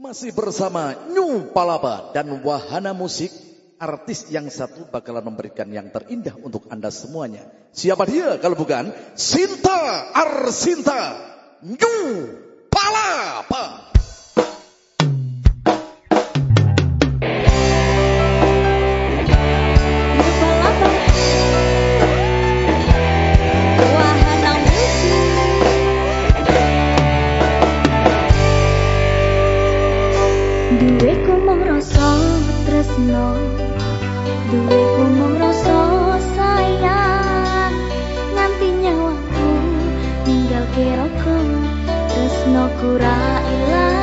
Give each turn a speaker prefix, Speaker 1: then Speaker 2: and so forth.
Speaker 1: Masih bersama New Palapa dan Wahana Musik, artis yang satu bakalan memberikan yang terindah untuk Anda semuanya. Siapa dia kalau bukan Sinta Arsinta New Palapa.
Speaker 2: tresno duweku mung rasa sayang. Nganti nyawaku ninggal kiroku tresno kurang ilang